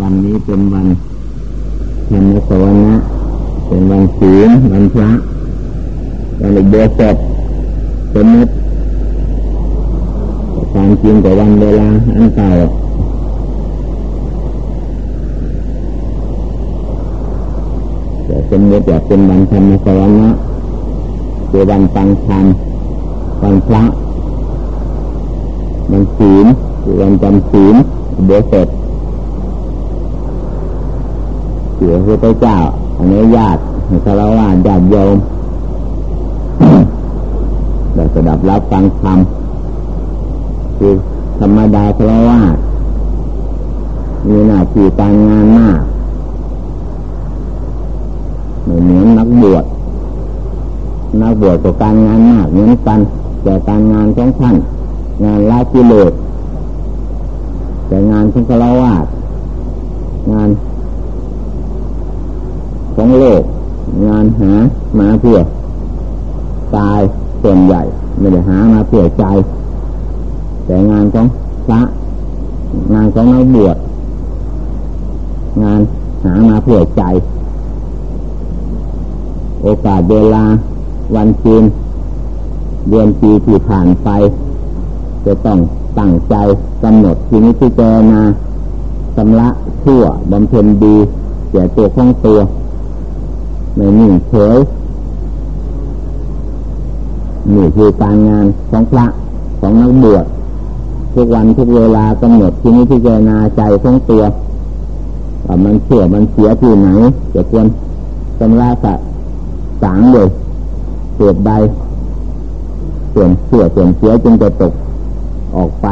วันนี้เป็นวันธรรมสวนะเป็นวันศีลวันพระวันอุโบสถสมมติความจริงแต่วันเวลาอันเก่าแต่สมมติว่าเป็นวันธรรมสวนะคือวันฟังธรรมวันพระวันศีลคือวันจำศีลอุโบสถ เสียพระเจ้าอนุญาตให้ฆราวาสญาติโยมได้สดับรับฟังธรรมคือธรรมดาฆราวาสมีหน้าที่การงานมากไม่เหมือนนักบวชนักบวชกับการงานมากเหมือนกัน แต่การงานของท่านงานละกิเลสแต่งานของฆราวาสงาน ของโลก งานหามาเพื่อตายส่วนใหญ่ ไม่ได้หามาเพื่อใจ แต่งานของพระงานของนักบวชงานหามาเพื่อใจ โอกาสเวลาวันจีนเดือนปีที่ผ่านไป จะต้องตั้งใจกำหนดที่นี้ที่เจอนาชำระชั่วบำเพ็ญดีเสียตัวของตัว ไม่นิ่งเฉยนี่คือการงานของพระของนักบวชทุกวันทุกเวลากำหนดที่นี้ที่เจนาใจของตัวว่ามันเสียมันเสียที่ไหนจะควรชำระสะสางเลยเสียใดส่วนเสียส่วนเสียจึงจะตกออกไป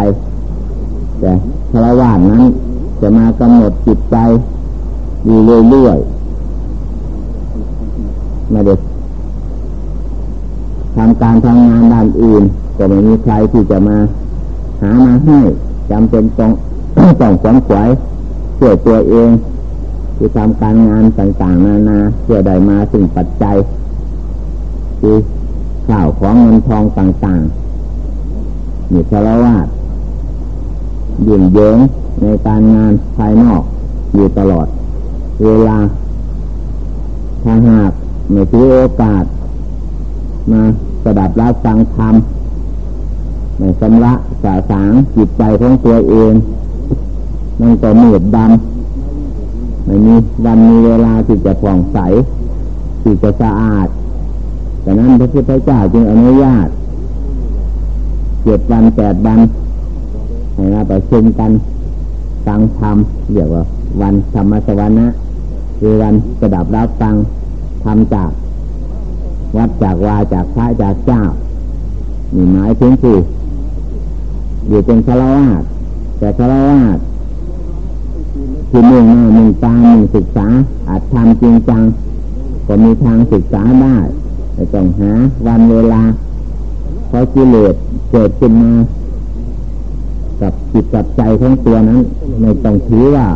แต่พระวานนั้นจะมากำหนดจิตใจอยู่เรื่อยๆ ไม่ได้ทำการทำงานด้านอื่นก็ไม่มีใครที่จะมา หามาให้จำเป็นต้องต้องขวนขวายช่วยตัวเองที่ทำการงานต่างๆนานาเพื่อได้มาสิ่งปัจจัยคือข่าวของเงินทองต่างๆนี่พระวาสยุ่งเยิงในการงานภายนอกอยู่ตลอด เวลาถ้าหาก ไม่ถือโอกาส มาสดับรับฟังธรรมไม่ชำระสาสางจิตใจของตัวเองมันก็มืดดำไม่มีวันมีเวลาที่จะผ่องใสที่จะสะอาดแต่นั้นพระพุทธเจ้าจึงอนุญาตเจ็ดวันแปดวันให้มาประชุมกันฟังธรรมเรียกว่าวันธรรมสวรรค์คือวันสดับรับฟัง ธรรมจาก วัดจากวาจากพระจากเจ้ามีหมายถึงคืออยู่เป็นฆราวาสแต่ฆราวาสคือมุ่งหน้ามุ่งตามุ่งศึกษาอาจทำจริงจัง ก็มีทางศึกษาได้แต่ต้องหาวันเวลาเพราะกิเลสเกิดขึ้นมากับจิตกับใจของตัวนั้นไม่ต้องถือว่า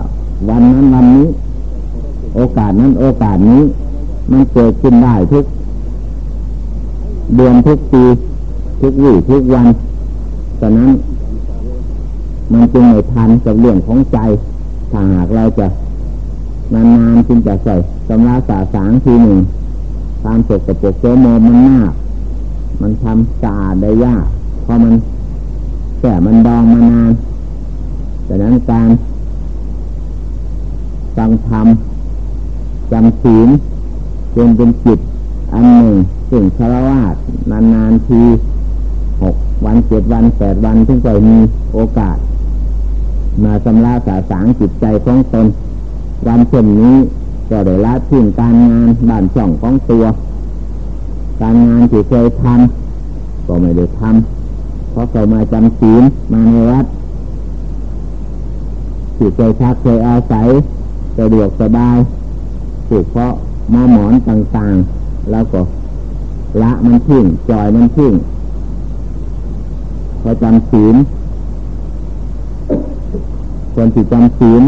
วันนั้นวันนี้ โอกาสนั้นโอกาสนี้ มันเกิดขึ้นได้ทุก เดือนทุกปี ทุกวี่ทุกวันฉะนั้น มันจึงไม่ทันกับเรื่องของใจ ถ้าหากเราจะนานๆจึงจะใส่สำราสาสางทีหนึ่งความสกปรกโสมมันมาก มันทำสะอาดได้ยากเพราะมันแก่มันดองมานานดังนั้นการฟังธรรมจำศีล จนเป็นจิตอันหนึ่งสิ่งคารวะนานๆทีหกวันเจ็ดวันแปดวันถึงจะมีโอกาส มาสำราสาสางจิตใจของตนวันเช่นนี้ก็ได้ละทิ้งการงานบ้านช่องของตัว การงานที่เคยทำก็ไม่ได้ทำเพราะเคยมาจำศีลมาในวัดที่เคยพักเคยอาศัยสะดวกสบายถูกเพราะ มาหมอนต่างๆ แล้วก็ละมันทิ้งจอยมันทิ้งพอจำศีลคนที่จำศีล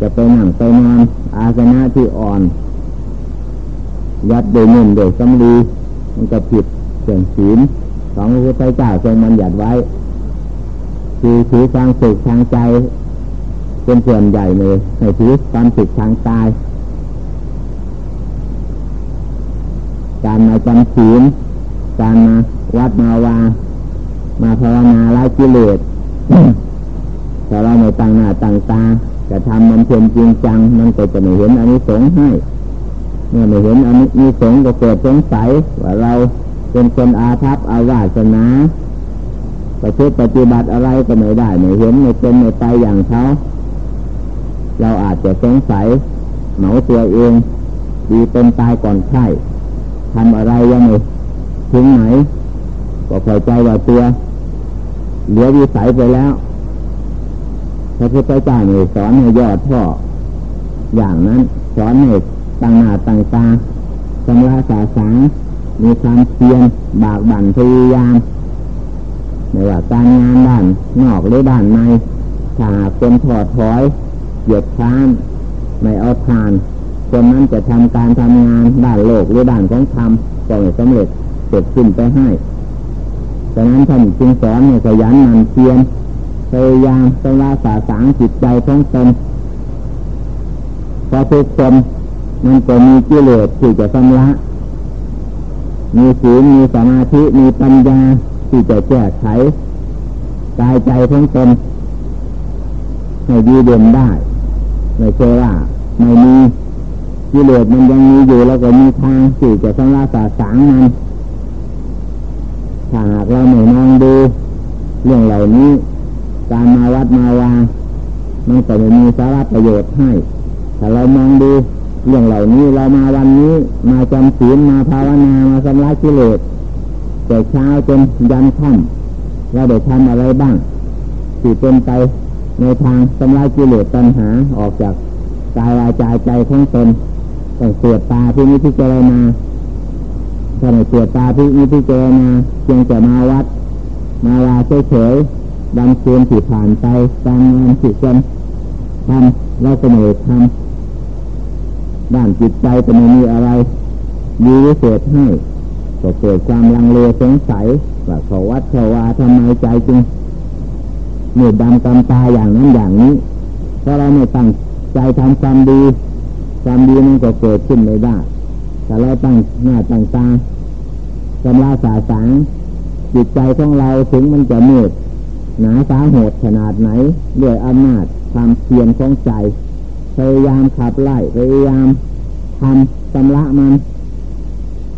จะไปนั่งไปนอนอาสนะที่อ่อน ยัดโดยนุ่นโดยสำลีมันก็ผิดเสื่อมศีลของพระพุทธเจ้าทรงมันหยัดไว้ คือถือทางสุขทางใจ เป็นส่วนใหญ่เลยในชีวิตความสุขทางกาย การมาจำศีลการมาวัดมาวามาภาวนาละกิเลสแต่เราไม่ตั้งหน้าตั้งตาจะทำมันเพียงจริงจังมันก็จะไม่เห็นอันนี้สงให้เมื่อไม่เห็นอันนี้สงก็เกิดสงสัยว่าเราเป็นคนอาภัพอาวาสนาประพฤติปฏิบัติอะไรก็ไม่ได้ไม่เห็นไม่เป็นไม่ไปอย่างเขาเราอาจจะสงสัยเหมาตัวเอง ดีเป็นตายก่อนไข้ ทำอะไรยังไม่ถึงไหน ก็คอยใจว่าตัวเหลือวิสัยไปแล้วพระพุทธเจ้าเนี่ยสอนให้ยอดพ่ออย่างนั้น สอนให้ตั้งหน้าตั้งตาสำราสาสางมีความเพียรบากบั่นพยายามไม่ว่าการงานด้านนอกหรือด้านในถ้าเป็นถอดถอยเหยียดค้านไม่เอาทาน คนนั้นจะทำการทำงานด้านโลกหรือด้านของธรรมก็ไม่สำเร็จเสร็จสิ้นไปให้ดังนั้นท่านจึงสอนให้ขยันมันเพียรพยายามสละสาสางจิตใจของตนพอทุกคนมันจะมีกิเลสที่จะสำละมีศีลมีสมาธิมีปัญญาที่จะแก้ไขกายใจของตนให้ดีเด่นได้ ไม่ใช่ว่าไม่มี กิเลสมันยังมีอยู่แล้วก็มีทางที่จะสำละสาสางมันถ้าหากเราไม่มองดู เรื่องเหล่านี้ การมาวัดมาวามันก็ไม่มีสาระประโยชน์ให้ถ้าเรามองดูเรื่องเหล่านี้เรามาวันนี้มาจำศีลมาภาวนามาสำลักกิเลสแต่เช้าจนยันค่ำเราได้ทำอะไรบ้างที่เป็นไปในทางสำลักกิเลสตัณหาออกจากกายวาจาใจของตน ต้องเสียตาที่นี้ที่เจรนาถ้าไม่เสียตาที่นี้ที่เจรนาเพียงจะมาวัด มาลาเฉยๆดังเคืนที่ผ่านไปการงานที่ควรทำเราก็ไม่ทำด้านจิตใจจะไม่มีอะไรยีวิเศษให้ก็เกิดความลังเลสงสัยว่าขาวัดขาวาทำไมใจจึงเหนื่อยดำกำตาอย่างนั้นอย่างนี้เพราะเราไม่ตั้งใจทำความดี ความดีมันก็เกิดขึ้นไม่ได้แต่เราตั้งหน้าตั้งตาสำลาสาสางจิตใจของเราถึงมันจะมืดหนาสาโหดขนาดไหนด้วยอำนาจความเพียรของใจ พยายามขับไล่พยายามทำชำระมัน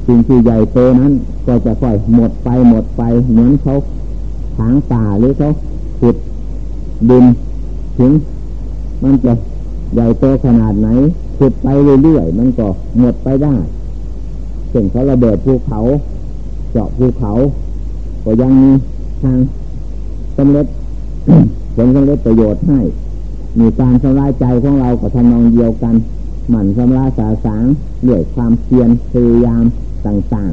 สิ่งที่ใหญ่โตนั้น ก็จะค่อยหมดไปหมดไปเหมือนเขาถางป่าหรือเขาขุดดินถึง มันจะใหญ่โตขนาดไหน ขุดไปเรื่อยๆมันก็หมดไปได้เช่นเขาระเบิดภูเขาเจาะภูเขา ก็ยังมีทางสำเร็จผลสำเร็จประโยชน์ให้ มีการชำระใจของเรากับทำนองเดียวกัน หมั่นชำระสาสางเรื่อยความเพียรพยายามต่าง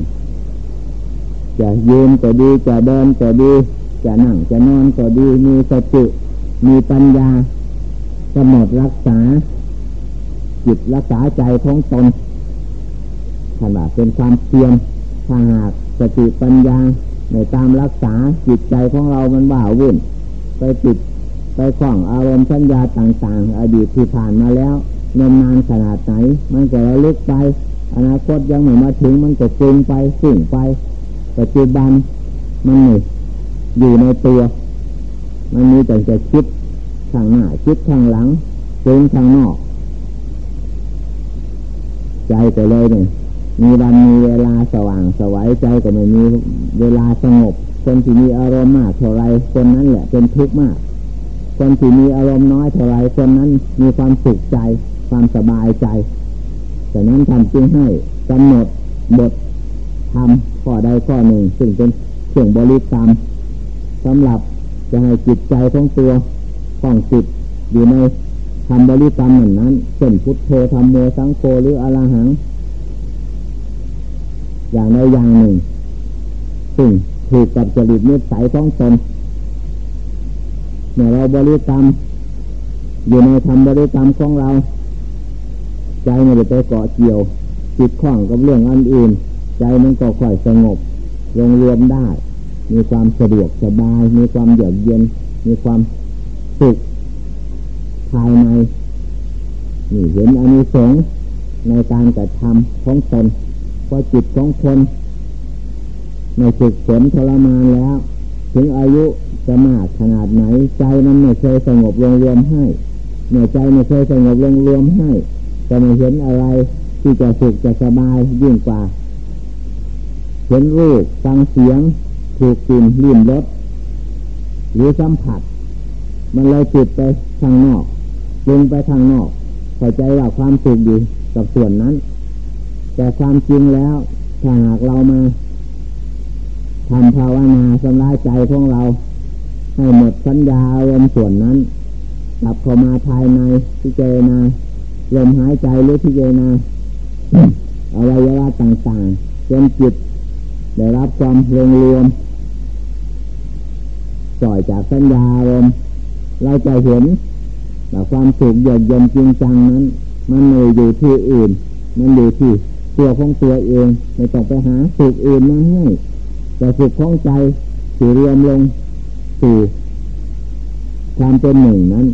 ๆ จะยืนก็ดีจะเดินก็ดี จะนั่งจะนอนก็ดีมีสติมีปัญญากำหนดรักษา จิตรักษาใจของตนถ้าว่าเป็นความเพียรถ้าหากสติปัญญาในตามรักษาจิตใจของเรามันว่าวุ่น ไปติดไปคล้องอารมณ์สัญญาต่างๆ อดีตที่ผ่านมาแล้วนานานขนาดไหน มันก็ระลึกไป อนาคตยังไม่มาถึงมันก็จึงไปสิ่งไปปัจจุบันมันนี่อยู่ในตัว มันมีแต่จะคิดข้างหน้าคิดข้างหลังจึงข้างนอก ใจก็เลยเนี่ยมีวันมีเวลาสว่างสวัยใจก็ไม่มีเวลาสงบ คนที่มีอารมณ์มากเท่าไรคนนั้นแหละเป็นทุกข์มาก คนที่มีอารมณ์น้อยเท่าไรคนนั้นมีความสุขใจ ความสบายใจแต่นั้นท่านจึงให้กำหนดบททำข้อใดข้อหนึ่ง ซึ่งเป็นเครื่องบริกรรมสำหรับจะให้จิตใจของตัวต้องจิตอยู่ใน ทำบริกรรมเหมือนนั้นเช่นพุทโธธรรมโมสังโฆหรืออรหัง อย่างใดอย่างหนึ่งซึ่งถูกกับจริตนิสัยของตนเมื่อเราบริกรรม อยู่ในธรรมบริกรรมของเรา ใจไม่ได้ไปเกาะเกี่ยวจิตข้องกับเรื่องอันอื่น ใจมันก็ค่อยสงบลงรียนได้ มีความสะดวกสบาย มีความเยือกเย็น มีความสุข ทายในนี่เห็นอานิสงส์ในการกระทำของตนพอจิตของคนในฝึกฝนทรมานแล้ว ถึงอายุจะมากขนาดไหน ใจมันไม่เคยสงบรวมรวมให้เนื่อใจไม่เคยสงบรวมรวมให้จะไม่เห็นอะไรที่จะสุขจะสบายยิ่งกว่า เห็นรูปฟังเสียง ถูกกลิ่นลิ่มรสหรือสัมผัส มันเลยจิตไปทางนอก ลงไปทางนอกเข้าใจว่าความสุขอยู่กับส่วนนั้น แต่ความจริงแล้วถ้าหากเรามาทำภาวนาสำลายใจของเรา ให้หมดสัญญาอารมณ์ส่วนนั้นกลับเข้ามาภายในพิจารณาลมหายใจหรือพิจารณาอวัยวะต่างๆจนจิตได้รับความรวมรวมปล่อยจากสัญญาอารมณ์เราจะเห็น ว่ความสุขเยือกเย็นจริงจังนั้น มันไม่อยู่ที่อื่น มันอยู่ที่ตัวของตัวเองไม่ต้องไปหาสุขอื่นมาให้แต่สุขของใจที่รวมลงสู่ความเป็นหนึ่งนั้น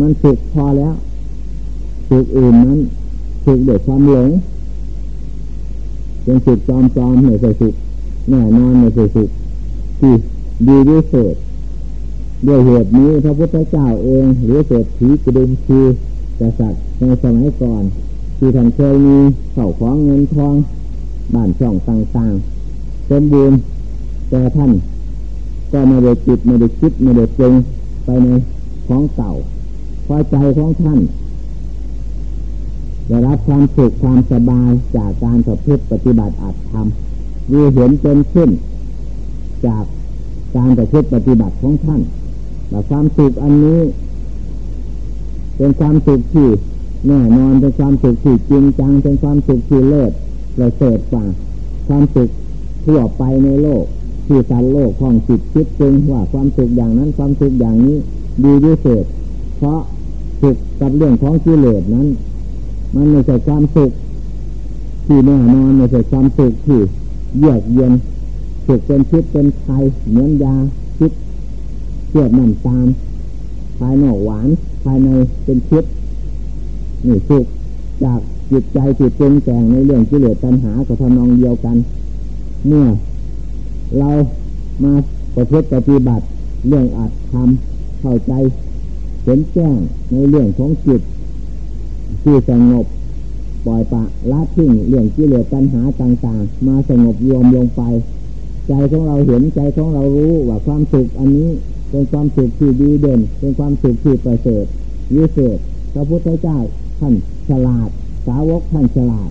มันสุขพอแล้วสุขอื่นนั้นสุขเดือดความหลงเป็นสุขจอมจอมไม่ใช่สุขแน่นอนไม่ใช่สุขที่ดีที่สุด ด้วยเหตุนี้พระพุทธเจ้าเองหรือเศรษฐีกระดุมคือกษัตริย์ในสมัยก่อน ที่ท่านเคยมีเข่าของเงินทองบ้านช่องต่างๆเป็นบูรณ์แต่ท่าน ก็ไม่ได้จิตไม่ได้คิดไม่ได้ปรุงไปในของเก่าพอใจของท่านได้รับความสุขความสบายจากการประพฤติปฏิบัติอัตธรรมมีเห็นเป็นขึ้น จากการประพฤติปฏิบัติของท่าน ความสุขอันนี้ เป็นความสุขที่แน่นอนเป็นความสุขที่จริงจังเป็นความสุขที่เลิศเราเสดกว่าความสุขทั่วไปในโลก ที่สันโลกของจิตคิดจริงว่าความสุขอย่างนั้นความสุขอย่างนี้ดีที่สุดเพราะสุขกับเรื่องของกิเลสนั้น มันไม่ใช่ความสุขที่แน่นอนไม่ใช่ความสุขที่เยือกเย็นสุขเป็นพิษเป็นไทยเหมือนยาพิษ เชื่อน้ำตาลภายนอกหวานภายในเป็นพิษนี่สุขจากจิตใจจิตปรุงแต่งในเรื่องกิเลสตัณหากับทำนองเดียวกัน เมื่อ เรามาประพฤติปฏิบัติเรื่องอัดทำเข้าใจเห็นแจ้งในเรื่องของจิตที่สงบปล่อยปะละทิ้งเรื่องกิเลสตัณหาต่าง ๆ มาสงบรวมลงไป ใจของเราเห็นใจของเรารู้ว่าความสุขอันนี้ เป็นความสุขที่ดีเด่น เป็นความสุขที่ประเสริฐวิเศษพระพุทธเจ้าท่านฉลาด สาวกท่านฉลาด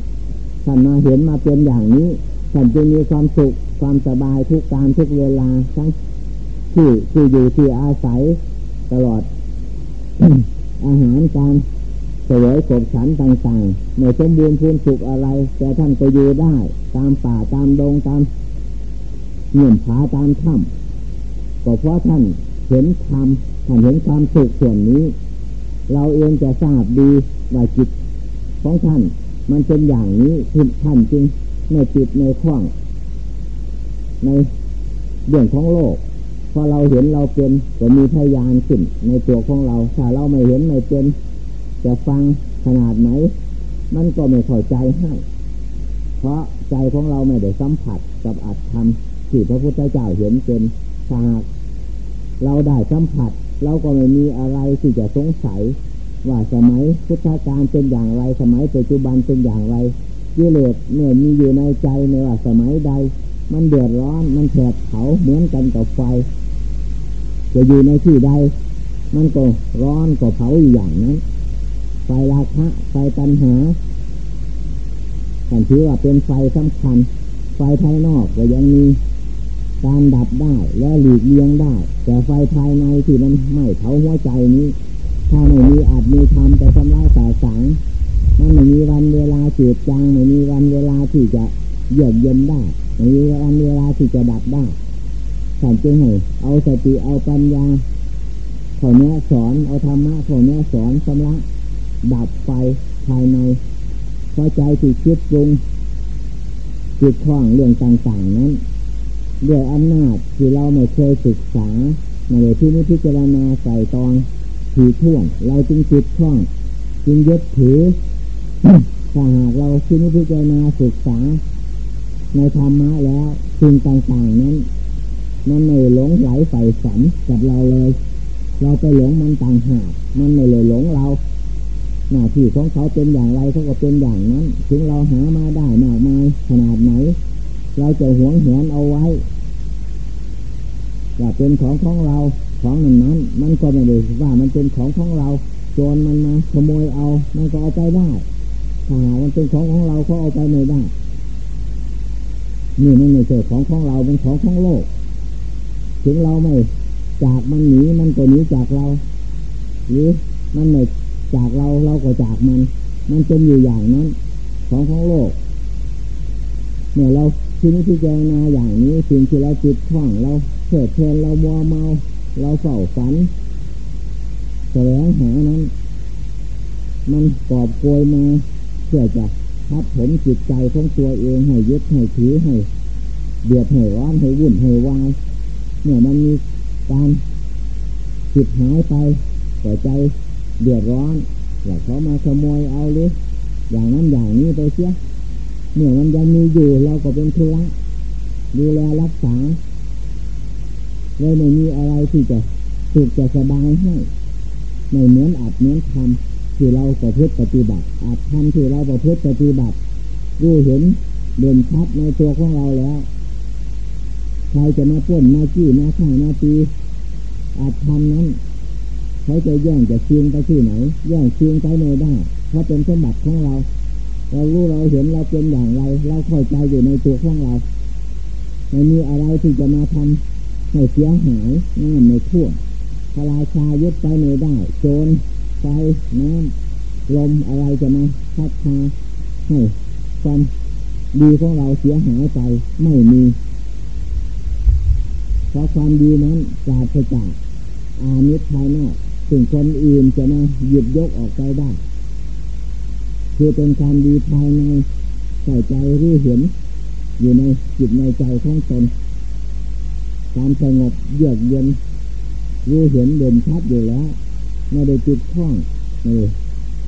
ท่านมาเห็นมาเป็นอย่างนี้ท่านจะมีความสุขความสบายทุกการทุกเวลาทั้งที่ที่อยู่ที่อาศัยตลอด อาหารการสวยสดฉันต่างๆไม่สมบูรณ์พูนสุขอะไร แต่ท่านก็อยู่ได้ ตามป่าตามดงตามเงื่อนผาตามถ้ำก็เพราะท่าน เห็นธรรมท่านเห็นความสุขส่วนนี้ เราเองจะทราบดีว่าจิตของท่าน มันเป็นอย่างนี้ท่านจึงในจิตในข้อง ในเรื่องของโลกพอเราเห็นเราเป็นก็มีพยานขึ้นในตัวของเรา ถ้าเราไม่เห็นไม่เป็น จะฟังขนาดไหน มันก็ไม่เข้าใจให้ เพราะใจของเราไม่ได้สัมผัสกับอัตธรรมที่พระพุทธเจ้าเห็นเป็นหาก เราได้สัมผัส เราก็ไม่มีอะไรที่จะสงสัย ว่าสมัยพุทธกาลเป็นอย่างไร สมัยปัจจุบันเป็นอย่างไรกิเลสเมื่อมีอยู่ในใจในว่าสมัยใด มันเดือดร้อนมันแผดเผาเหมือนกันกับไฟ จะอยู่ในที่ใด มันก็ร้อนก็เผาอย่างนั้นไฟราคะไฟตัณหาฉันถือว่าเป็นไฟสำคัญ ไฟภายนอกก็ยังมี การดับได้และหลีกเลี่ยงได้ แต่ไฟภายในที่มันไหม่เผาหัวใจนี้ ถ้าไม่มีอาจมีทำแต่ทำลายสาสางมันไม่มีวันเวลาจืดจางไม่มีวันเวลาที่จะเยือกเย็นได้ไม่มีวันเวลาที่จะดับได้ท่านจึงให้เอาสติเอาปัญญาขอเนี้ยสอนเอาธรรมะขอเนี้ยสอนสำลักดับไฟภายในพอใจที่คิดปรุงจิตคล้องเรื่องต่างๆนั้น ด้วยอำนาจที่เราไม่เคยศึกษาในที่นี้พิจารณาใส่ตองถี่ท่วงเราจึงจิตท่อง จึงยึดถือถ้าหากเราคิดพิจารณาศึกษา ในธรรมะแล้วสิ่งต่างๆนั้นมันไม่หลงไหลใฝ่ฝันกับเราเลย เราไปหลงมันต่างหากมันไม่เลยหลงเราหน้าที่ของเขาเป็นอย่างไรเขาก็เป็นอย่างนั้น ถึงเราหามาได้มากมายขนาดไหน เราจะหวงแหนเอาไว้ ว่าเป็นของของเราของนั้นนั้น มันก็ไม่ได้ว่ามันเป็นของของเราโจรมันมาขโมยเอา มันก็เอาไปได้ถ้ามันเป็นของของเราเขาเอาไปไม่ได้นี่มันไม่ใช่ของของเราเป็นของของโลก ถึงเราไม่จากมันหนีมันก็หนีจากเรา หรือมันไม่จากเราเราก็จากมัน มันเป็นอยู่อย่างนั้น ของของโลกเมื่อเราทีนี้พิจารณาอย่างนี้สิ่งที่เราจิตท่องเรา เสดเพลินเรามัวเมา เราเฝ้าฝันแสวงหานั้น มันกอบโกยมาเพื่อจะทับผมจิตใจของตัวเองให้ยึดให้ถือให้เดือดให้ร้อนให้วุ่นให้วายเมื่อมันมีการจิตหายไปแต่ใจเดือดร้อนอยากเขามาขโมยเอาหรืออย่างนั้นอย่างนี้ไปเสียเมื่อมันยังมีอยู่เราก็เป็นทุระดูแลรักษา เลยไม่มีอะไรที่จะสุขจะสบายให้ไม่เหมือนอาจเหมือนทำที่เราประพฤติปฏิบัติอาจทำที่เราประพฤติปฏิบัติรู้เห็นเด่นชัดในตัวของเราแล้วใครจะมาป้นมาจี้มาฆ่ามาตีอาจทำนั้นเขาจะแย่งจะเชียงไปที่ไหนแย่งเชียงไปไม่ได้เพราะเป็นสมบัติของเรา เรารู้เราเห็นเราเป็นอย่างไร เราเข้าใจอยู่ในตัวของเราไม่มีอะไรที่จะมาทำ ให้เสียหายน้ำในท่วพลายชายึดไปไม่ได้ โจรไฟน้ำลมอะไรจะมาพัดพาให้ความดีของเราเสียหายไปไม่มี เพราะความดีนั้นจาดจากอามิตรภายนอกสิ่งคนอื่นจะมาหยิบยกออกไปได้ คือเป็นความดีภายในใส่ใจรู้เห็น อยู่ในจิตในใจของตน การสงบเยือกเย็นรู้เห็นเด่นชัดอยู่แล้วไม่ได้จิตข้องเออ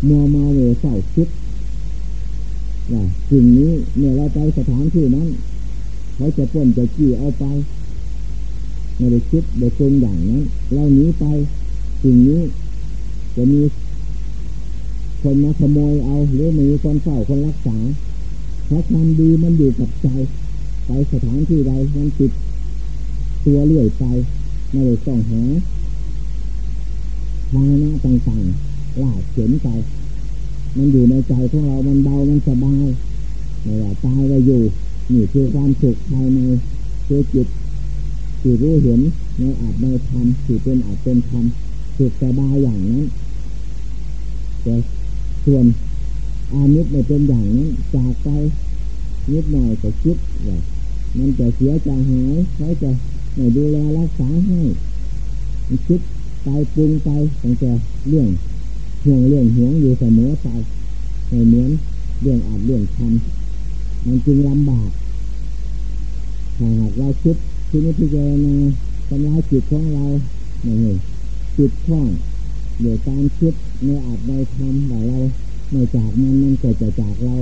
มัวเมาเอเศร้าคิดว่าสิ่งนี้เมื่อเราไปสถานที่นั้นเขาจะป้นจะจี้เอาไปไม่ได้คิดได้ปรุงอย่างนั้นเราหนีไปสิ่งนี้จะมีคนมาขโมยเอาหรือมีคนเฝ้าคนรักษาเพราะความดีมันอยู่กับใจ ไปสถานที่ใดมันติด ตัวเลื่อยไปไม่ได้ต้องหาภานะต่างๆลาเข็นไป มันอยู่ในใจของเรา มันเบา มันสบายไม่ว่าตายก็อยู่นี่คือความสุขภายในคือจิตที่รู้เห็นในอาจในธรรมที่เป็นอาจเป็นธรรมสุขสบายอย่างนั้นแต่ส่วนอามิตรไม่เป็นอย่างนั้นจากไปนิดหน่อยก็คิดว่ามันจะเสียจะหายเขาจะ ไม่ดูแลรักษาให้คิดไปปรุงไปตั้งแต่เรื่องห่วงเรื่องห่วงอยู่เสมอไปไม่เหมือนเรื่องอาจเรื่องทำมันจึงลำบากหากเราคิดที่นี้พิจารณาทำลายจิตของเราเนี่ยจิตข้องเดี๋ยวการคิดในอาจในทำแต่เราไม่จากมันมันก็จะจากเรา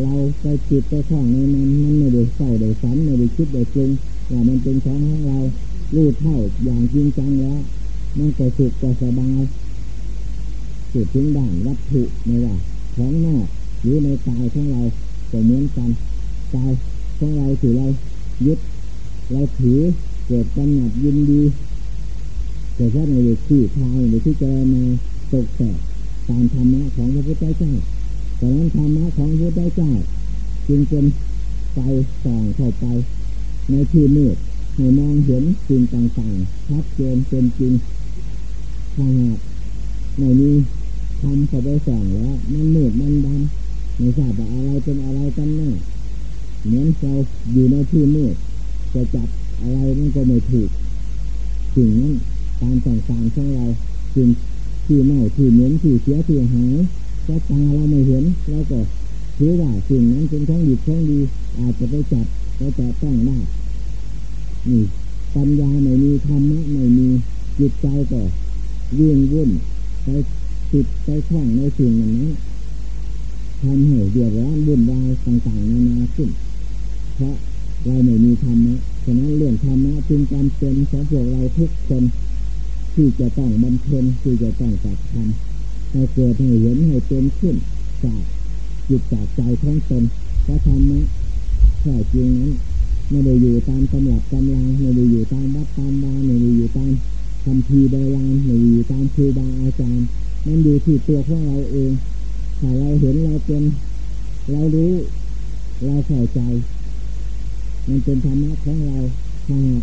เราไปจิตไปข้องในมันมันไม่ได้เศร้าได้ฝันไม่ได้คิดได้ปรุงว่ามันเป็นของของเรารู้เท่าอย่างจริงจังแล้วมันก็สุขก็สบายสุดถึงด่านวัตถุไม่ว่าของนอกหรือในกายของเราก็เหมือนกันกายของเราถือเรายึดเราถือเกิดกำหนัดยินดีแต่ถ้าในที่ทายหรือที่เจมาตกแต่ตามธรรมะของพระพุทธเจ้า แต่นั้นธรรมะของพระเจ้าจึงเป็นไฟส่องเข้าไป ในที่มืดให้มองเห็นสิ่งต่างๆชัดเจนเป็นจริงถ้าหากในนี้ทำเข้าไปส่องแล้ว มันมืดมันดำไม่ทราบว่าอะไรเป็นอะไรกันแน่เหมือนเราอยู่ในที่มืดจะจับอะไรมันก็ไม่ถูกสิ่งนั้นตามต่างๆของเราสิ่งที่เน่าที่เหม็นที่เสียที่หาย ก็ตาเราไม่เห็นแล้วก็ถือว่าสิ่งนั้นเป็นของดีของดี อาจจะไปจับไปแตะต้องได้นี่ปัญญาไม่มีธรรมะไม่มีจิตใจก็วิ่งวุ่นไปติดไปคล้องในสิ่งนั้นทำให้เดือดร้อนวุ่นวายต่างๆนานาขึ้น เพราะเราไม่มีธรรมะฉะนั้นเรื่องธรรมะจึงจำเป็นสำหรับพวกเราทุกคน ที่จะต้องบำเพ็ญที่จะต้องจัดทำ ให้เกิดให้เห็นให้เป็นขึ้นจากจิตจากใจของตนพระธรรมะแท้จริงนั้นไม่ได้อยู่ตามตำรับตำราไม่ได้อยู่ตามวัดตามวาไม่ได้อยู่ตามคำพีโบราณไม่ได้อยู่ตามครูบาอาจารย์มันอยู่ที่ตัวของเราเองถ้าเราเห็นเราเป็นเรารู้เราเข้าใจ มันเป็นธรรมะของเราถ้าหาก